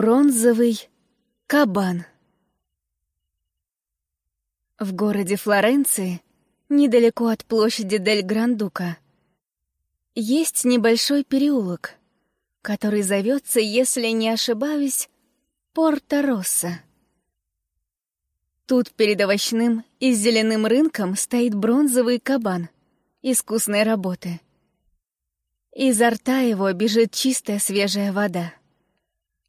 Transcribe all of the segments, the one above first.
Бронзовый кабан. В городе Флоренции, недалеко от площади Дель Грандука, есть небольшой переулок, который зовется, если не ошибаюсь, Порто-Росса. Тут перед овощным и зеленым рынком стоит бронзовый кабан искусной работы. Изо рта его бежит чистая свежая вода.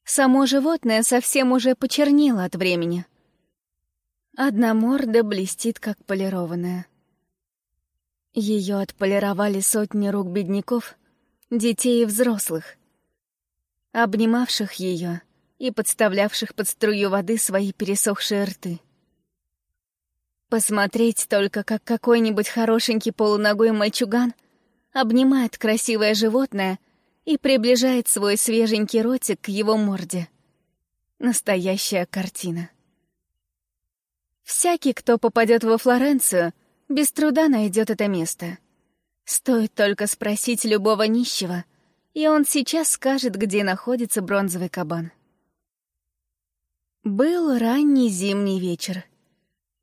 Само животное совсем уже почернело от времени. Одна морда блестит, как полированная. Ее отполировали сотни рук бедняков, детей и взрослых, обнимавших ее и подставлявших под струю воды свои пересохшие рты. Посмотреть только, как какой-нибудь хорошенький полуногой мальчуган обнимает красивое животное и приближает свой свеженький ротик к его морде. Настоящая картина. Всякий, кто попадет во Флоренцию, без труда найдет это место. Стоит только спросить любого нищего, и он сейчас скажет, где находится бронзовый кабан. Был ранний зимний вечер.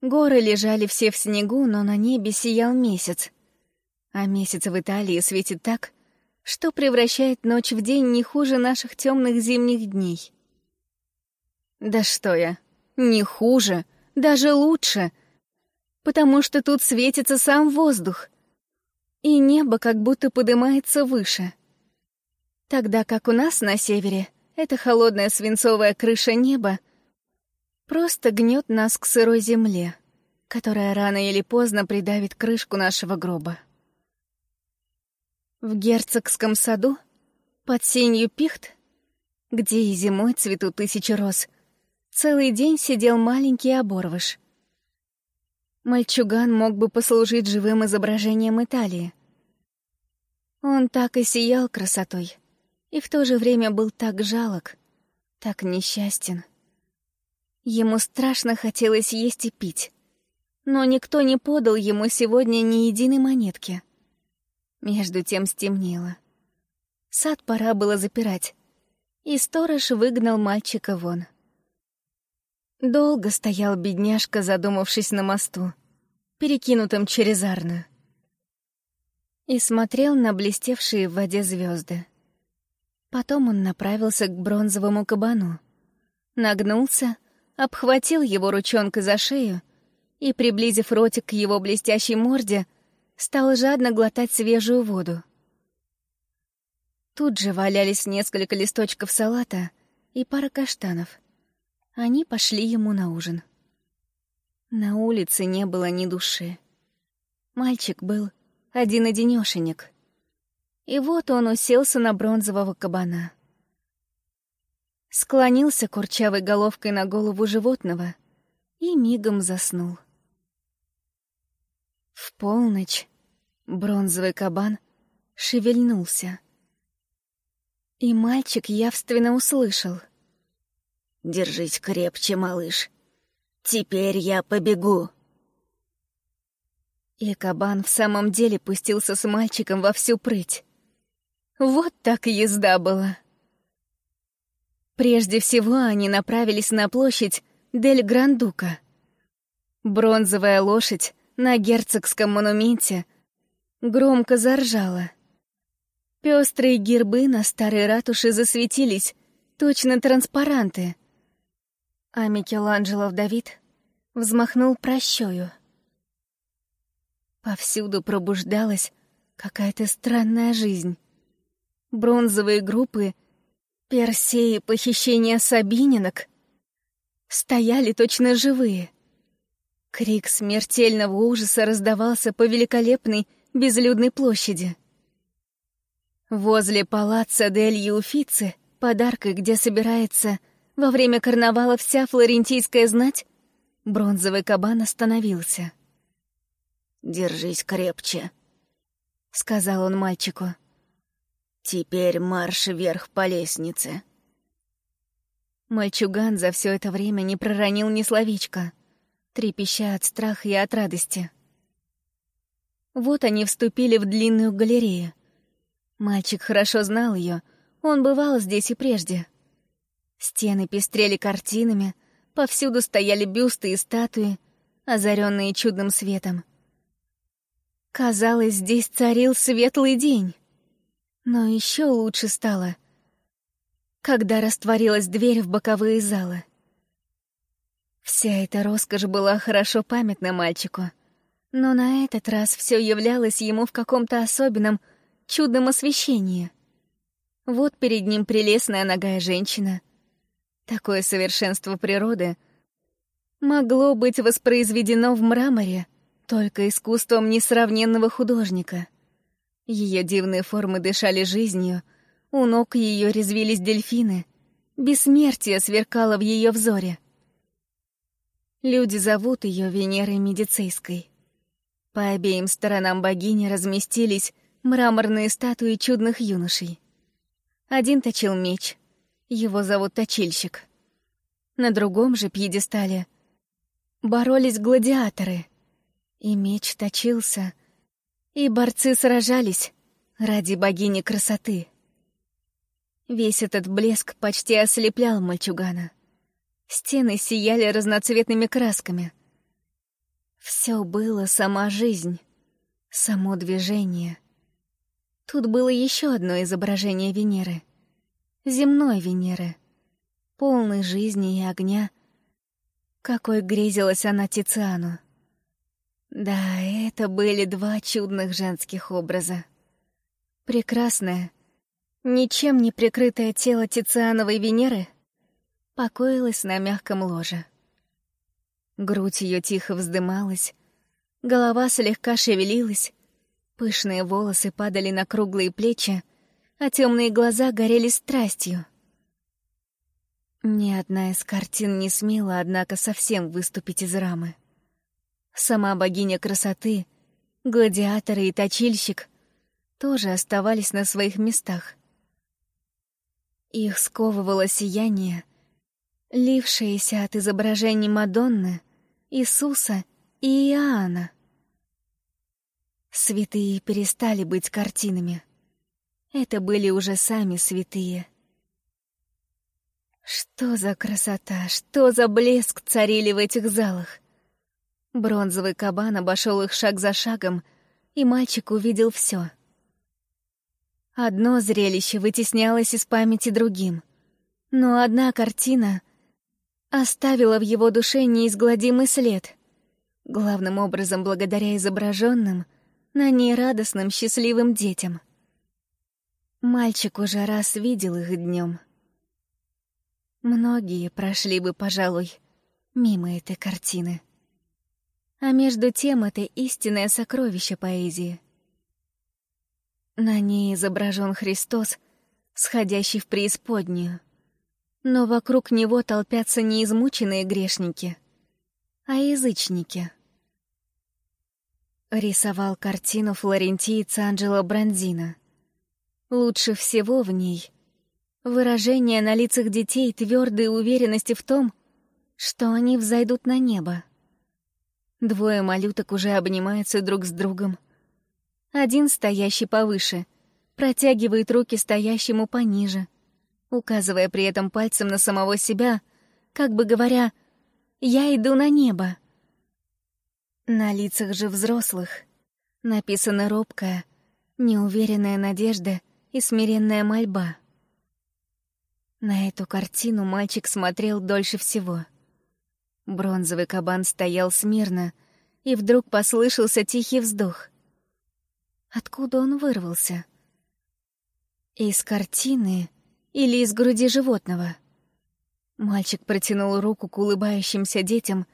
Горы лежали все в снегу, но на небе сиял месяц. А месяц в Италии светит так, что превращает ночь в день не хуже наших темных зимних дней. Да что я, не хуже — даже лучше, потому что тут светится сам воздух, и небо как будто поднимается выше. Тогда как у нас на севере эта холодная свинцовая крыша неба просто гнет нас к сырой земле, которая рано или поздно придавит крышку нашего гроба. В герцогском саду, под сенью пихт, где и зимой цветут тысячи роз — целый день сидел маленький оборвыш. Мальчуган мог бы послужить живым изображением Италии. Он так и сиял красотой, и в то же время был так жалок, так несчастен. Ему страшно хотелось есть и пить, но никто не подал ему сегодня ни единой монетки. Между тем стемнело. Сад пора было запирать, и сторож выгнал мальчика вон. Долго стоял бедняжка, задумавшись на мосту, перекинутом через Арно, и смотрел на блестевшие в воде звезды. Потом он направился к бронзовому кабану, нагнулся, обхватил его ручонкой за шею и, приблизив ротик к его блестящей морде, стал жадно глотать свежую воду. Тут же валялись несколько листочков салата и пара каштанов — они пошли ему на ужин. На улице не было ни души. Мальчик был один-одинёшенек. И вот он уселся на бронзового кабана. Склонился курчавой головкой на голову животного и мигом заснул. В полночь бронзовый кабан шевельнулся. И мальчик явственно услышал. Держись крепче, малыш. Теперь я побегу. И кабан в самом деле пустился с мальчиком во всю прыть. Вот так езда была. Прежде всего они направились на площадь Дель Грандука. Бронзовая лошадь на герцогском монументе громко заржала. Пестрые гербы на старой ратуше засветились, точно транспаранты — а Микеланджело Давид взмахнул прощою. Повсюду пробуждалась какая-то странная жизнь. Бронзовые группы, Персеи похищения Сабининок стояли точно живые. Крик смертельного ужаса раздавался по великолепной безлюдной площади. Возле палаца Дель Юфицы, подаркой, где собирается во время карнавала вся флорентийская знать? Бронзовый кабан остановился. «Держись крепче», — сказал он мальчику. «Теперь марш вверх по лестнице». Мальчуган за все это время не проронил ни словечка, трепеща от страха и от радости. Вот они вступили в длинную галерею. Мальчик хорошо знал ее, он бывал здесь и прежде — Стены пестрели картинами, повсюду стояли бюсты и статуи, озаренные чудным светом. Казалось, здесь царил светлый день. Но еще лучше стало, когда растворилась дверь в боковые залы. Вся эта роскошь была хорошо памятна мальчику, но на этот раз все являлось ему в каком-то особенном, чудном освещении. Вот перед ним прелестная ногая женщина. Такое совершенство природы могло быть воспроизведено в мраморе только искусством несравненного художника. Ее дивные формы дышали жизнью, у ног ее резвились дельфины, бессмертие сверкало в ее взоре. Люди зовут ее Венерой Медицейской. По обеим сторонам богини разместились мраморные статуи чудных юношей. Один точил меч, его зовут Точильщик. На другом же пьедестале боролись гладиаторы, и меч точился, и борцы сражались ради богини красоты. Весь этот блеск почти ослеплял мальчугана. Стены сияли разноцветными красками. Все было сама жизнь, само движение. Тут было еще одно изображение Венеры. Земной Венеры. Полной жизни и огня. Какой грезилась она Тициану. Да, это были два чудных женских образа. Прекрасное, ничем не прикрытое тело Тициановой Венеры — покоилась на мягком ложе. Грудь ее тихо вздымалась, голова слегка шевелилась, пышные волосы падали на круглые плечи, а темные глаза горели страстью. Ни одна из картин не смела, однако, совсем выступить из рамы. Сама богиня красоты, гладиаторы и точильщик тоже оставались на своих местах. Их сковывало сияние, лившиеся от изображений Мадонны, Иисуса и Иоанна. Святые перестали быть картинами. Это были уже сами святые. Что за красота, что за блеск царили в этих залах. Бронзовый кабан обошел их шаг за шагом, и мальчик увидел все. Одно зрелище вытеснялось из памяти другим, но одна картина оставила в его душе неизгладимый след, главным образом благодаря изображенным на ней радостным счастливым детям. Мальчик уже раз видел их днем. Многие прошли бы, пожалуй, мимо этой картины. А между тем это истинное сокровище поэзии. На ней изображен Христос, сходящий в преисподнюю, но вокруг него толпятся не измученные грешники, а язычники. Рисовал картину флорентиец Анджело Бранзино. Лучше всего в ней выражение на лицах детей твердой уверенности в том, что они взойдут на небо. Двое малюток уже обнимаются друг с другом. Один, стоящий повыше, протягивает руки стоящему пониже — указывая при этом пальцем на самого себя, как бы говоря «Я иду на небо». На лицах же взрослых написана робкая, неуверенная надежда и смиренная мольба. На эту картину мальчик смотрел дольше всего. Бронзовый кабан стоял смирно, и вдруг послышался тихий вздох. Откуда он вырвался? Из картины или из груди животного. Мальчик протянул руку к улыбающимся детям,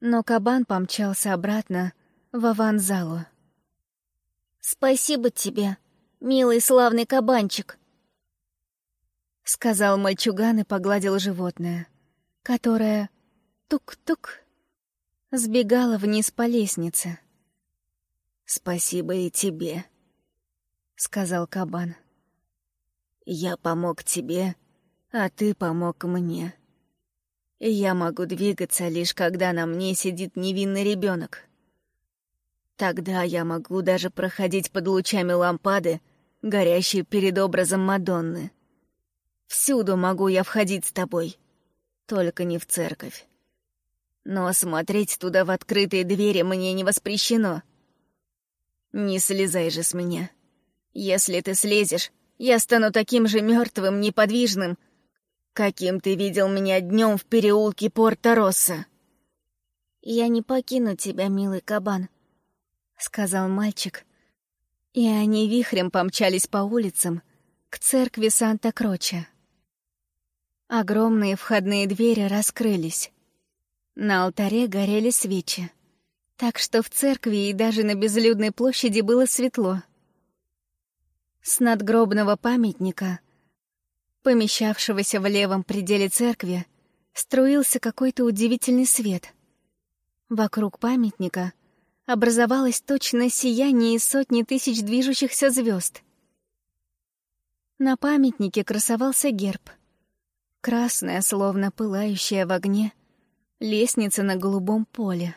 но кабан помчался обратно в аванзалу. «Спасибо тебе, милый славный кабанчик», — сказал мальчуган и погладил животное, которое тук-тук сбегало вниз по лестнице. «Спасибо и тебе», — сказал кабан. Я помог тебе, а ты помог мне. Я могу двигаться лишь когда на мне сидит невинный ребенок. Тогда я могу даже проходить под лучами лампады, горящей перед образом Мадонны. Всюду могу я входить с тобой, только не в церковь. Но смотреть туда в открытые двери мне не воспрещено. Не слезай же с меня. Если ты слезешь, я стану таким же мертвым, неподвижным, каким ты видел меня днем в переулке Порта-Росса. «Я не покину тебя, милый кабан», — сказал мальчик. И они вихрем помчались по улицам к церкви Санта-Кроча. Огромные входные двери раскрылись. На алтаре горели свечи, так что в церкви и даже на безлюдной площади было светло. С надгробного памятника, помещавшегося в левом пределе церкви, струился какой-то удивительный свет. Вокруг памятника образовалось точное сияние из сотни тысяч движущихся звезд. На памятнике красовался герб. Красная, словно пылающая в огне, лестница на голубом поле.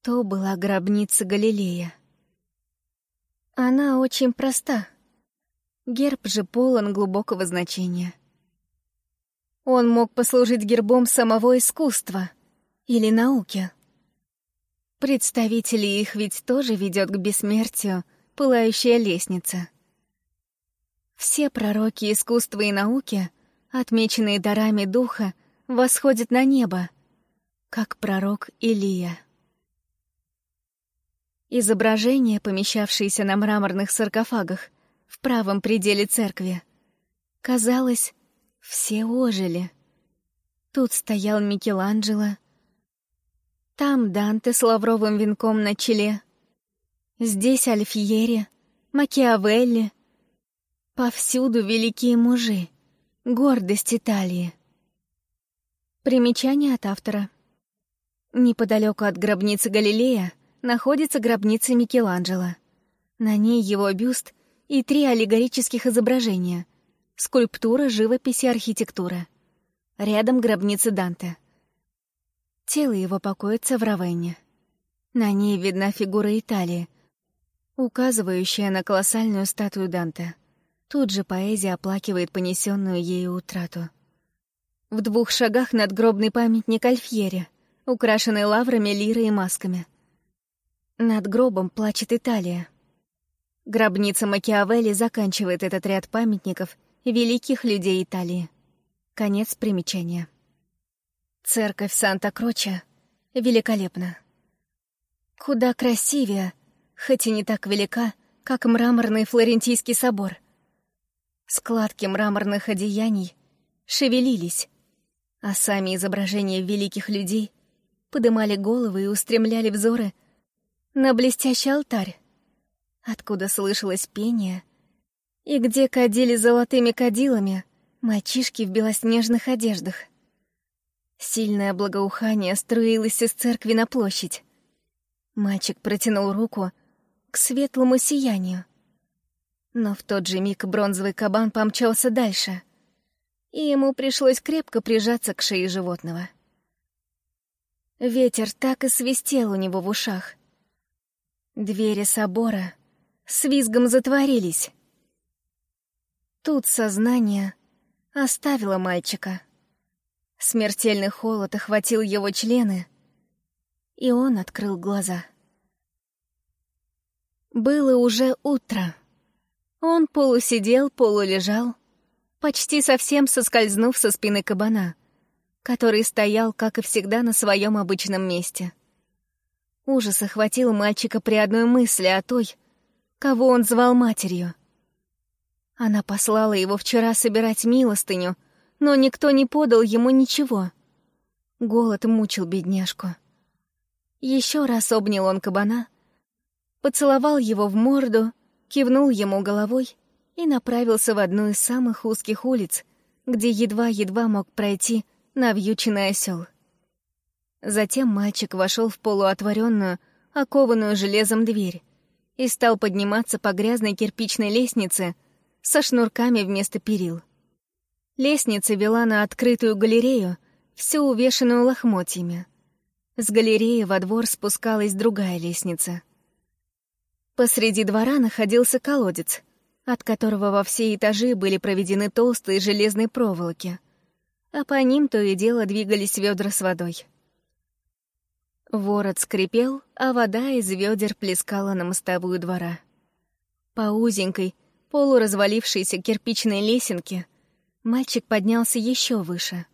То была гробница Галилея. Она очень проста. Герб же полон глубокого значения. Он мог послужить гербом самого искусства или науки. Представители их ведь тоже ведет к бессмертию пылающая лестница. Все пророки искусства и науки, отмеченные дарами духа, восходит на небо, как пророк Илия. Изображения, помещавшиеся на мраморных саркофагах в правом пределе церкви, казалось, все ожили. Тут стоял Микеланджело, там Данте с лавровым венком на челе, здесь Альфьери, Макиавелли. Повсюду великие мужи, гордость Италии. Примечание от автора. Неподалеку от гробницы Галилея находится гробница Микеланджело. На ней его бюст и три аллегорических изображения — скульптура, живопись и архитектура. Рядом гробница Данте. Тело его покоится в Равенне. На ней видна фигура Италии, указывающая на колоссальную статую Данте. Тут же поэзия оплакивает понесенную ею утрату. В двух шагах надгробный памятник Альфьере, украшенный лаврами, лирой и масками. Над гробом плачет Италия. Гробница Макиавелли заканчивает этот ряд памятников великих людей Италии. Конец примечания. Церковь Санта-Кроча великолепна. Куда красивее, хоть и не так велика, как мраморный Флорентийский собор. Складки мраморных одеяний шевелились, а сами изображения великих людей подымали головы и устремляли взоры на блестящий алтарь, откуда слышалось пение, и где кадили золотыми кадилами мальчишки в белоснежных одеждах. Сильное благоухание струилось из церкви на площадь. Мальчик протянул руку к светлому сиянию. Но в тот же миг бронзовый кабан помчался дальше — и ему пришлось крепко прижаться к шее животного. Ветер так и свистел у него в ушах. Двери собора с визгом затворились. Тут сознание оставило мальчика. Смертельный холод охватил его члены, и он открыл глаза. Было уже утро. Он полусидел, полулежал, почти совсем соскользнув со спины кабана, который стоял, как и всегда, на своем обычном месте. Ужас охватил мальчика при одной мысли о той, кого он звал матерью. Она послала его вчера собирать милостыню, но никто не подал ему ничего. Голод мучил бедняжку. Еще раз обнял он кабана, поцеловал его в морду, кивнул ему головой и направился в одну из самых узких улиц, где едва-едва мог пройти навьюченный осел. Затем мальчик вошел в полуотворенную, окованную железом дверь и стал подниматься по грязной кирпичной лестнице со шнурками вместо перил. Лестница вела на открытую галерею, всю увешанную лохмотьями. С галереи во двор спускалась другая лестница. Посреди двора находился колодец, от которого во все этажи были проведены толстые железные проволоки, а по ним то и дело двигались ведра с водой. Ворот скрипел, а вода из ведер плескала на мостовую двора. По узенькой, полуразвалившейся кирпичной лесенке мальчик поднялся еще выше.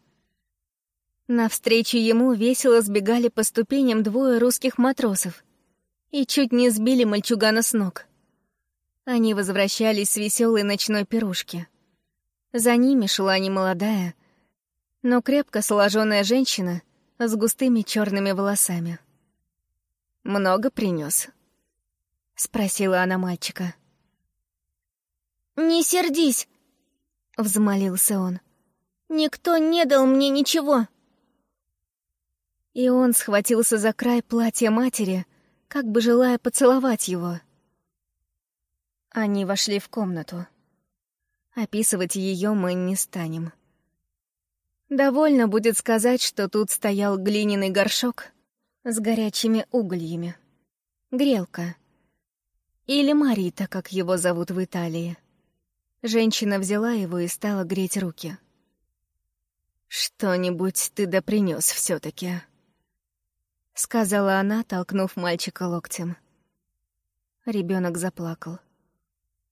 Навстречу ему весело сбегали по ступеням двое русских матросов и чуть не сбили мальчугана с ног. Они возвращались с веселой ночной пирушки. За ними шла немолодая, но крепко сложенная женщина с густыми черными волосами. «Много принес? спросила она мальчика. «Не сердись!» — взмолился он. «Никто не дал мне ничего!» И он схватился за край платья матери, как бы желая поцеловать его. Они вошли в комнату. Описывать ее мы не станем. Довольно будет сказать, что тут стоял глиняный горшок с горячими угольями. Грелка. Или Марита, как его зовут в Италии. Женщина взяла его и стала греть руки. «Что-нибудь ты да принес все таки — сказала она, толкнув мальчика локтем. Ребенок заплакал.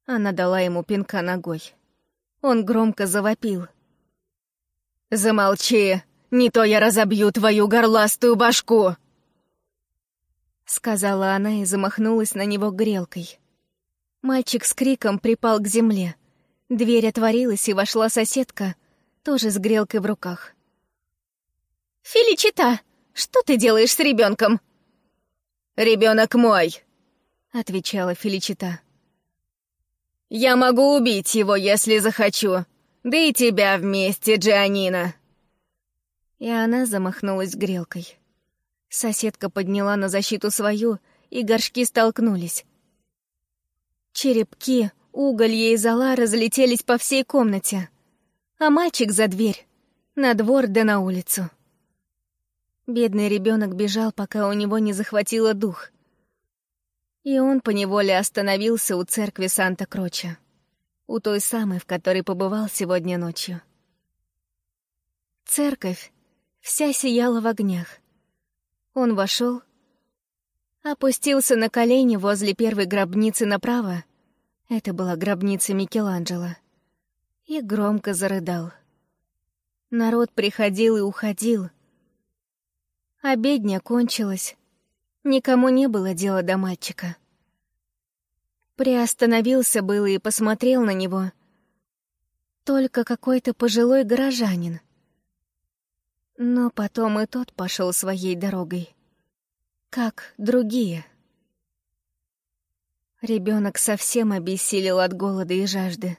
Она дала ему пинка ногой. Он громко завопил. «Замолчи! Не то я разобью твою горластую башку!» Сказала она и замахнулась на него грелкой. Мальчик с криком припал к земле. Дверь отворилась, и вошла соседка, тоже с грелкой в руках. «Филичита!» Что ты делаешь с ребенком? Ребенок мой, отвечала Феличита. Я могу убить его, если захочу. Да и тебя вместе, Джианина. И она замахнулась грелкой. Соседка подняла на защиту свою, и горшки столкнулись. Черепки, уголья и зола разлетелись по всей комнате, а мальчик за дверь, на двор да на улицу. Бедный ребенок бежал, пока у него не захватило дух. И он поневоле остановился у церкви Санта-Кроча, у той самой, в которой побывал сегодня ночью. Церковь вся сияла в огнях. Он вошел, опустился на колени возле первой гробницы направо, это была гробница Микеланджело, и громко зарыдал. Народ приходил и уходил — Обедня кончилась. Никому не было дела до мальчика. Приостановился было и посмотрел на него. Только какой-то пожилой горожанин. Но потом и тот пошел своей дорогой. Как другие. Ребенок совсем обессилел от голода и жажды.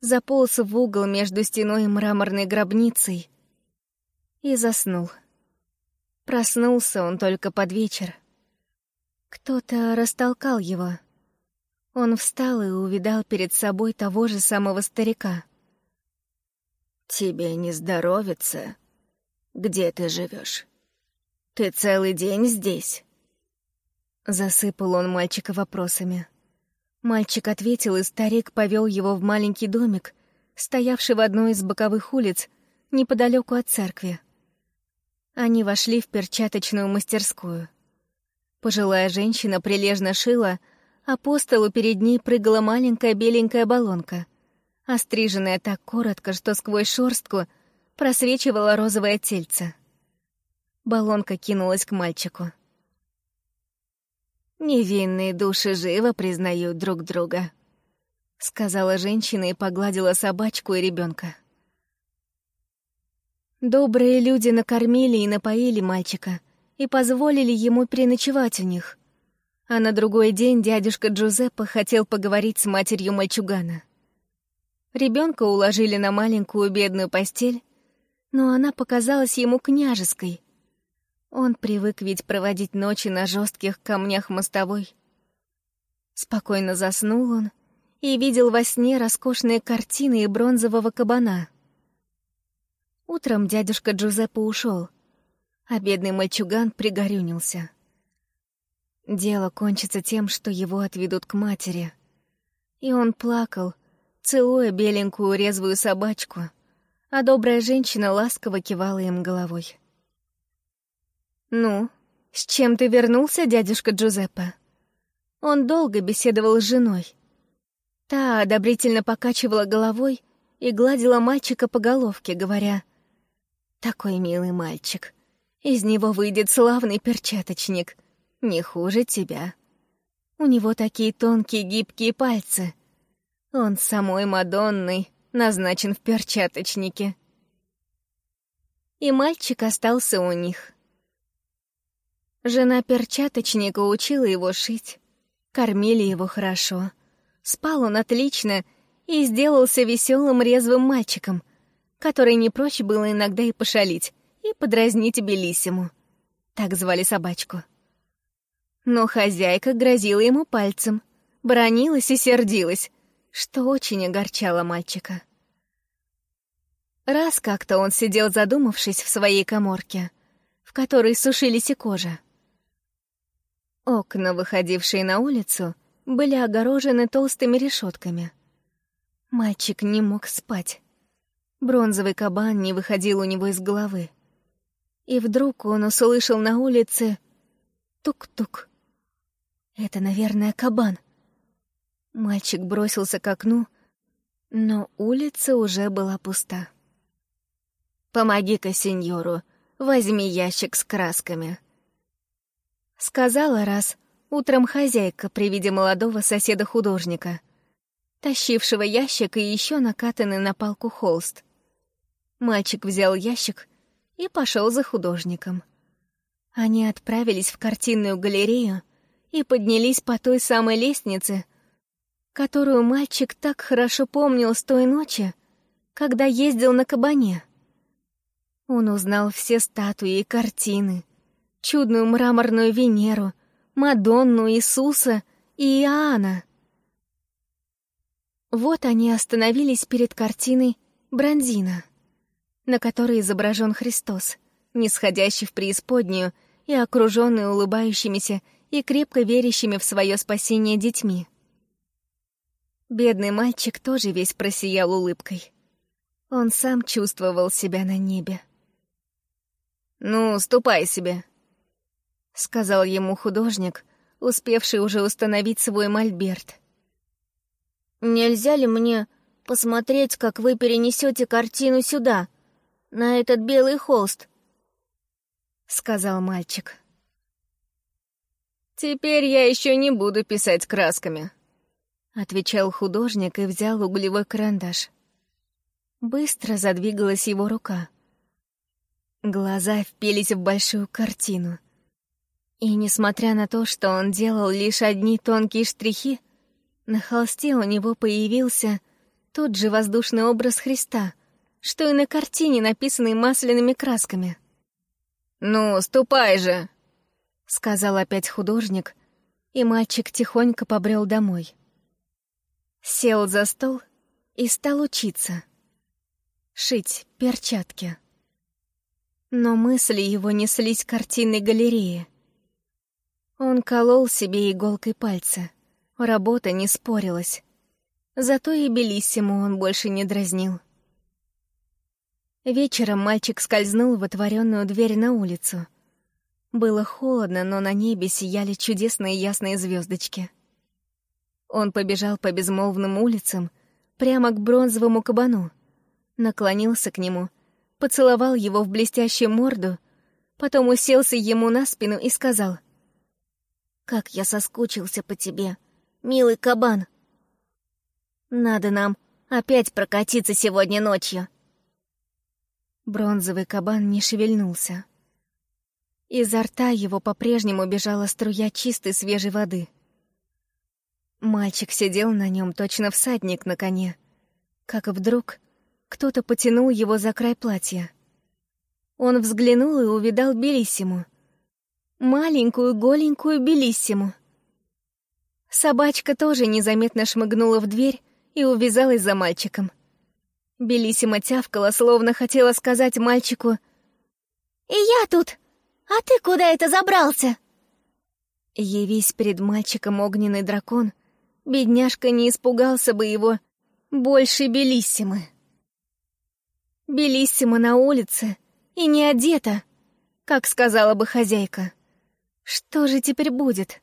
Заполз в угол между стеной и мраморной гробницей и заснул. Проснулся он только под вечер. Кто-то растолкал его. Он встал и увидал перед собой того же самого старика. «Тебе не здоровится? Где ты живешь? Ты целый день здесь?» Засыпал он мальчика вопросами. Мальчик ответил, и старик повел его в маленький домик, стоявший в одной из боковых улиц, неподалеку от церкви. Они вошли в перчаточную мастерскую. Пожилая женщина прилежно шила, а по столу перед ней прыгала маленькая беленькая баллонка, остриженная так коротко, что сквозь шорстку просвечивало розовое тельце. Баллонка кинулась к мальчику. «Невинные души живо признают друг друга», — сказала женщина и погладила собачку и ребенка. Добрые люди накормили и напоили мальчика и позволили ему переночевать у них. А на другой день дядюшка Джузеппе хотел поговорить с матерью мальчугана. Ребенка уложили на маленькую бедную постель, но она показалась ему княжеской. Он привык ведь проводить ночи на жестких камнях мостовой. Спокойно заснул он и видел во сне роскошные картины и бронзового кабана — Утром дядюшка Джузеппе ушел, а бедный мальчуган пригорюнился. Дело кончится тем, что его отведут к матери. И он плакал, целуя беленькую резвую собачку, а добрая женщина ласково кивала им головой. «Ну, с чем ты вернулся, дядюшка Джузеппе?» Он долго беседовал с женой. Та одобрительно покачивала головой и гладила мальчика по головке, говоря, «Такой милый мальчик. Из него выйдет славный перчаточник. Не хуже тебя. У него такие тонкие гибкие пальцы. Он самой Мадонной назначен в перчаточнике». И мальчик остался у них. Жена перчаточника учила его шить, Кормили его хорошо. Спал он отлично и сделался веселым резвым мальчиком, который не прочь было иногда и пошалить, и подразнить Белиссиму. Так звали собачку. Но хозяйка грозила ему пальцем, бронилась и сердилась, что очень огорчало мальчика. Раз как-то он сидел задумавшись в своей коморке, в которой сушились и кожа. Окна, выходившие на улицу, были огорожены толстыми решетками. Мальчик не мог спать. Бронзовый кабан не выходил у него из головы. И вдруг он услышал на улице тук-тук. Это, наверное, кабан. Мальчик бросился к окну, но улица уже была пуста. «Помоги-ка сеньору, возьми ящик с красками», Сказала раз утром хозяйка при виде молодого соседа-художника, тащившего ящик и еще накатанный на палку холст. Мальчик взял ящик и пошел за художником. Они отправились в картинную галерею и поднялись по той самой лестнице, которую мальчик так хорошо помнил с той ночи, когда ездил на кабане. Он узнал все статуи и картины, чудную мраморную Венеру, Мадонну, Иисуса и Иоанна. Вот они остановились перед картиной Бронзина, на которой изображен Христос, нисходящий в преисподнюю и окруженный улыбающимися и крепко верящими в свое спасение детьми. Бедный мальчик тоже весь просиял улыбкой. Он сам чувствовал себя на небе. «Ну, ступай себе», — сказал ему художник, успевший уже установить свой мольберт. «Нельзя ли мне посмотреть, как вы перенесете картину сюда, на этот белый холст?» — сказал мальчик. «Теперь я еще не буду писать красками», — отвечал художник и взял углевой карандаш. Быстро задвигалась его рука. Глаза впились в большую картину — и несмотря на то, что он делал лишь одни тонкие штрихи, на холсте у него появился тот же воздушный образ Христа, что и на картине, написанной масляными красками. «Ну, ступай же!» — сказал опять художник, и мальчик тихонько побрел домой. Сел за стол и стал учиться. Шить перчатки. Но мысли его неслись картинной галерее. Он колол себе иголкой пальцы. Работа не спорилась. Зато и Белиссиму он больше не дразнил. Вечером мальчик скользнул в отворенную дверь на улицу. Было холодно, но на небе сияли чудесные ясные звездочки. Он побежал по безмолвным улицам прямо к бронзовому кабану, наклонился к нему, поцеловал его в блестящую морду, потом уселся ему на спину и сказал — как я соскучился по тебе, милый кабан. Надо нам опять прокатиться сегодня ночью. Бронзовый кабан не шевельнулся. Изо рта его по-прежнему бежала струя чистой свежей воды. Мальчик сидел на нем точно всадник на коне, как вдруг кто-то потянул его за край платья. Он взглянул и увидал Белиссиму — маленькую голенькую Белиссиму. Собачка тоже незаметно шмыгнула в дверь и увязалась за мальчиком. Белиссима тявкала, словно хотела сказать мальчику «И я тут! А ты куда это забрался?» Явись перед мальчиком огненный дракон, бедняжка не испугался бы его больше Белиссимы. Белиссима на улице и не одета, как сказала бы хозяйка. Что же теперь будет?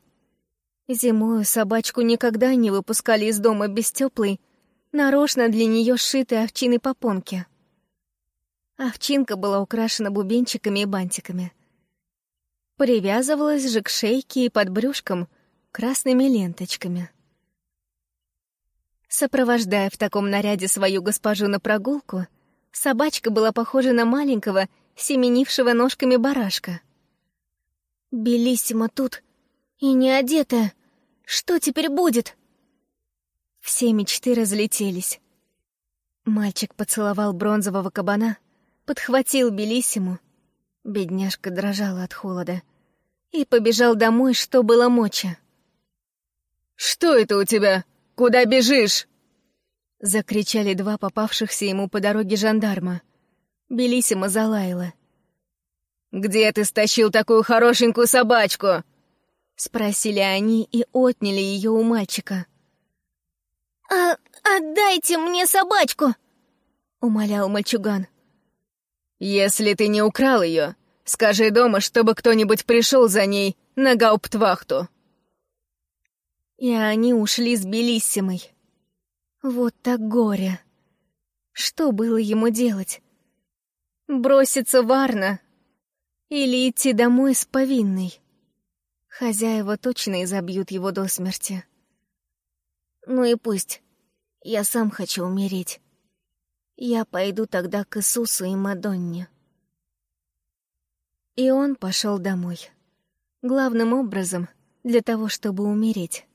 Зимою собачку никогда не выпускали из дома без теплой, нарочно для нее сшитой овчиной попонки. Овчинка была украшена бубенчиками и бантиками. Привязывалась же к шейке и под брюшком красными ленточками. Сопровождая в таком наряде свою госпожу на прогулку, собачка была похожа на маленького, семенившего ножками барашка. «Белиссимо тут и не одетая. Что теперь будет?» Все мечты разлетелись. Мальчик поцеловал бронзового кабана, подхватил Белиссиму, бедняжка дрожала от холода, и побежал домой, что было моча. «Что это у тебя? Куда бежишь?» Закричали два попавшихся ему по дороге жандарма. Белиссима залаяла. «Где ты стащил такую хорошенькую собачку?» Спросили они и отняли ее у мальчика. «А отдайте мне собачку!» — умолял мальчуган. «Если ты не украл ее, скажи дома, чтобы кто-нибудь пришел за ней на гауптвахту». И они ушли с Белиссимой. Вот так горе. Что было ему делать? Броситься в Арна? Или идти домой с повинной? Хозяева точно изобьют его до смерти. Ну и пусть. Я сам хочу умереть. Я пойду тогда к Иисусу и Мадонне. И он пошел домой. Главным образом для того, чтобы умереть.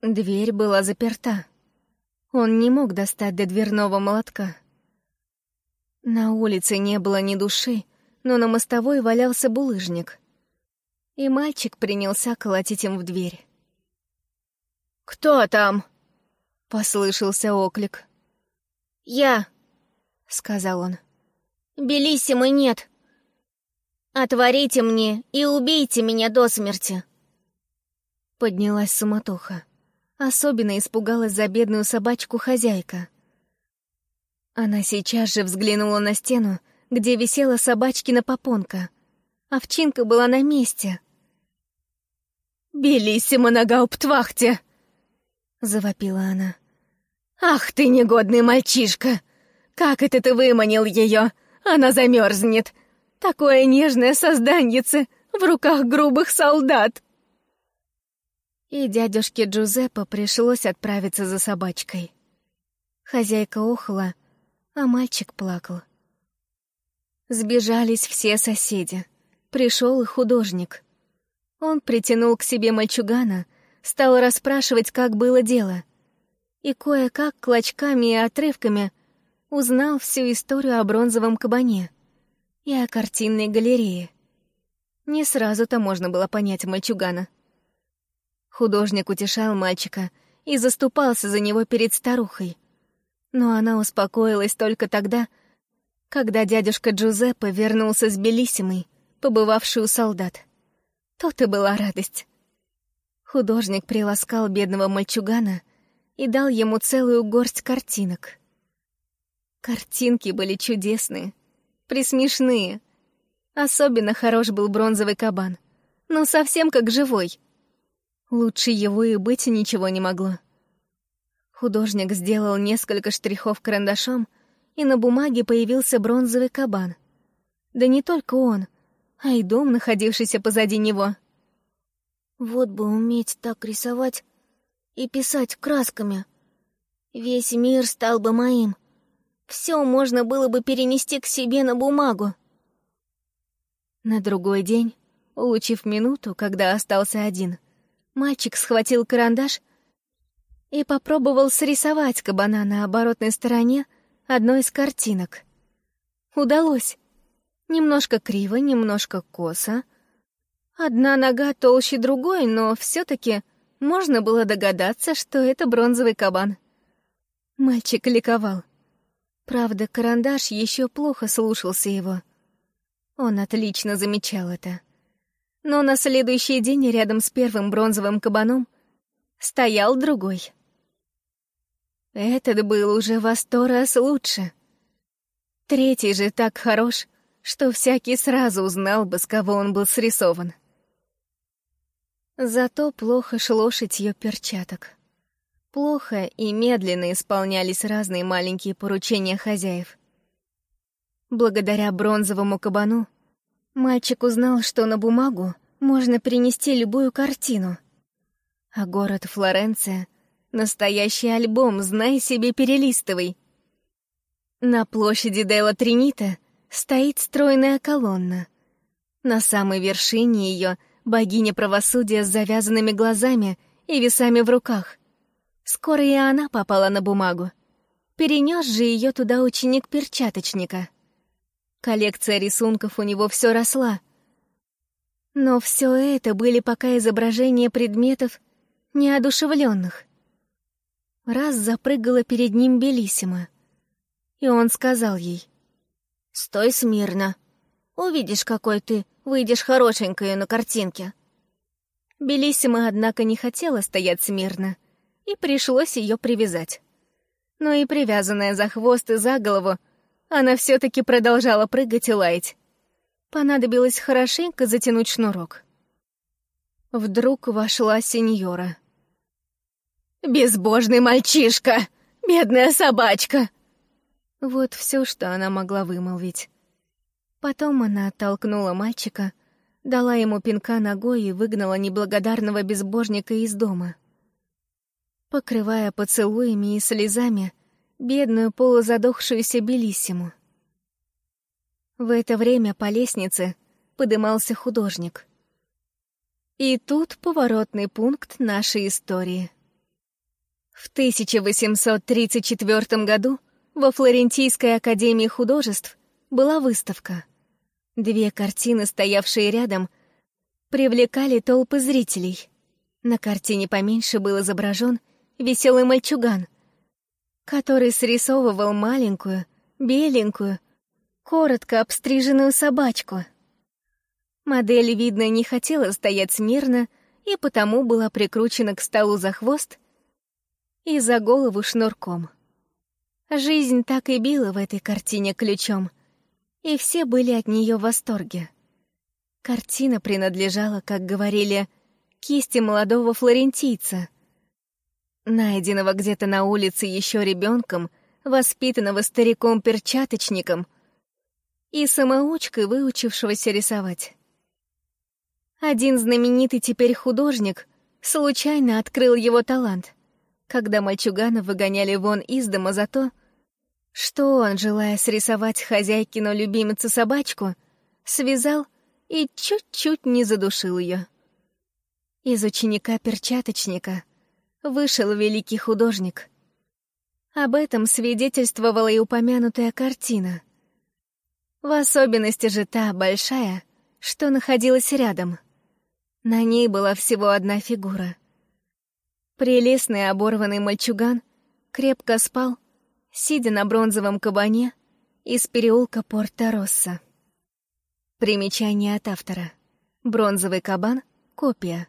Дверь была заперта. Он не мог достать до дверного молотка. На улице не было ни души, но на мостовой валялся булыжник. И мальчик принялся колотить им в дверь. «Кто там?» — послышался оклик. «Я», — сказал он. «Белиссимы нет. Отворите мне и убейте меня до смерти». Поднялась суматоха. Особенно испугалась за бедную собачку хозяйка. Она сейчас же взглянула на стену, где висела собачкина попонка. Овчинка была на месте. «Белиссима на гауптвахте!» — завопила она. «Ах ты, негодный мальчишка! Как это ты выманил ее? Она замерзнет! Такое нежное созданьице в руках грубых солдат!» И дядюшке Джузеппе пришлось отправиться за собачкой. Хозяйка охла, а мальчик плакал. Сбежались все соседи. Пришел и художник. Он притянул к себе мальчугана, стал расспрашивать, как было дело. И кое-как клочками и отрывками узнал всю историю о бронзовом кабане и о картинной галерее. Не сразу-то можно было понять мальчугана. Художник утешал мальчика и заступался за него перед старухой. Но она успокоилась только тогда, когда дядюшка Джузеппе вернулся с Белиссимой, побывавший у солдат. То-то была радость. Художник приласкал бедного мальчугана и дал ему целую горсть картинок. Картинки были чудесные, присмешные. Особенно хорош был бронзовый кабан, но совсем как живой. Лучше его и быть ничего не могло. Художник сделал несколько штрихов карандашом, и на бумаге появился бронзовый кабан. Да не только он, а и дом, находившийся позади него — вот бы уметь так рисовать и писать красками. Весь мир стал бы моим. Все можно было бы перенести к себе на бумагу. На другой день, улучив минуту, когда остался один, мальчик схватил карандаш и попробовал срисовать кабана на оборотной стороне одной из картинок. Удалось. Немножко криво, немножко косо — Одна нога толще другой, но все-таки можно было догадаться, что это бронзовый кабан. Мальчик ликовал. Правда, карандаш еще плохо слушался его. Он отлично замечал это. Но на следующий день рядом с первым бронзовым кабаном стоял другой. Этот был уже во сто раз лучше. Третий же так хорош, что всякий сразу узнал бы, с кого он был срисован. Зато плохо шло шитье перчаток. Плохо и медленно исполнялись разные маленькие поручения хозяев. Благодаря бронзовому кабану мальчик узнал, что на бумагу можно перенести любую картину. А город Флоренция — настоящий альбом, знай себе, перелистывай. На площади Делла Тринита стоит стройная колонна. На самой вершине ее богиня правосудия с завязанными глазами и весами в руках. Скоро и она попала на бумагу. Перенес же ее туда ученик перчаточника. Коллекция рисунков у него все росла. Но все это были пока изображения предметов неодушевленных. Раз запрыгала перед ним Белиссима, и он сказал ей, «Стой смирно, увидишь, какой ты выйдешь хорошенькою на картинке». Белиссима, однако, не хотела стоять смирно — и пришлось ее привязать. Но и привязанная за хвост и за голову, она все-таки продолжала прыгать и лаять. Понадобилось хорошенько затянуть шнурок. Вдруг вошла сеньора. «Безбожный мальчишка! Бедная собачка!» Вот все, что она могла вымолвить. Потом она оттолкнула мальчика, дала ему пинка ногой и выгнала неблагодарного безбожника из дома покрывая поцелуями и слезами бедную полузадохшуюся Белиссиму. В это время по лестнице подымался художник. И тут поворотный пункт нашей истории. В 1834 году во Флорентийской академии художеств была выставка. Две картины, стоявшие рядом, привлекали толпы зрителей. На картине поменьше был изображен веселый мальчуган, который срисовывал маленькую, беленькую, коротко обстриженную собачку. Модель, видно, не хотела стоять смирно и потому была прикручена к столу за хвост и за голову шнурком. Жизнь так и била в этой картине ключом, и все были от нее в восторге. Картина принадлежала, как говорили, кисти молодого флорентийца — найденного где-то на улице еще ребенком, воспитанного стариком-перчаточником и самоучкой, выучившегося рисовать. Один знаменитый теперь художник случайно открыл его талант, когда мальчугана выгоняли вон из дома за то, что он, желая срисовать хозяйкину любимицу собачку, связал и чуть-чуть не задушил ее. Из ученика-перчаточника — вышел великий художник. Об этом свидетельствовала и упомянутая картина. В особенности же та большая, что находилась рядом. На ней была всего одна фигура. Прелестный оборванный мальчуган крепко спал, сидя на бронзовом кабане из переулка Порта-Росса. Примечание от автора. Бронзовый кабан — копия.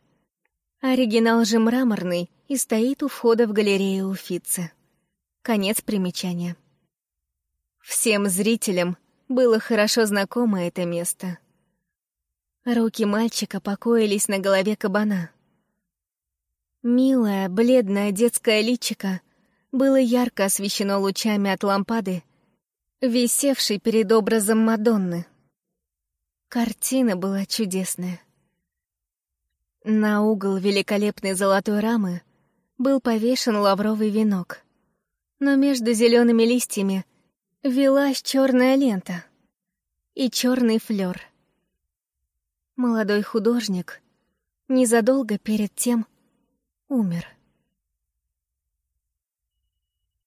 Оригинал же мраморный и стоит у входа в галерею Уфицы. Конец примечания. Всем зрителям было хорошо знакомо это место. Руки мальчика покоились на голове кабана. Милое, бледное детское личико было ярко освещено лучами от лампады, висевшей перед образом Мадонны. Картина была чудесная. На угол великолепной золотой рамы был повешен лавровый венок. Но между зелеными листьями велась черная лента и черный флер. Молодой художник незадолго перед тем умер.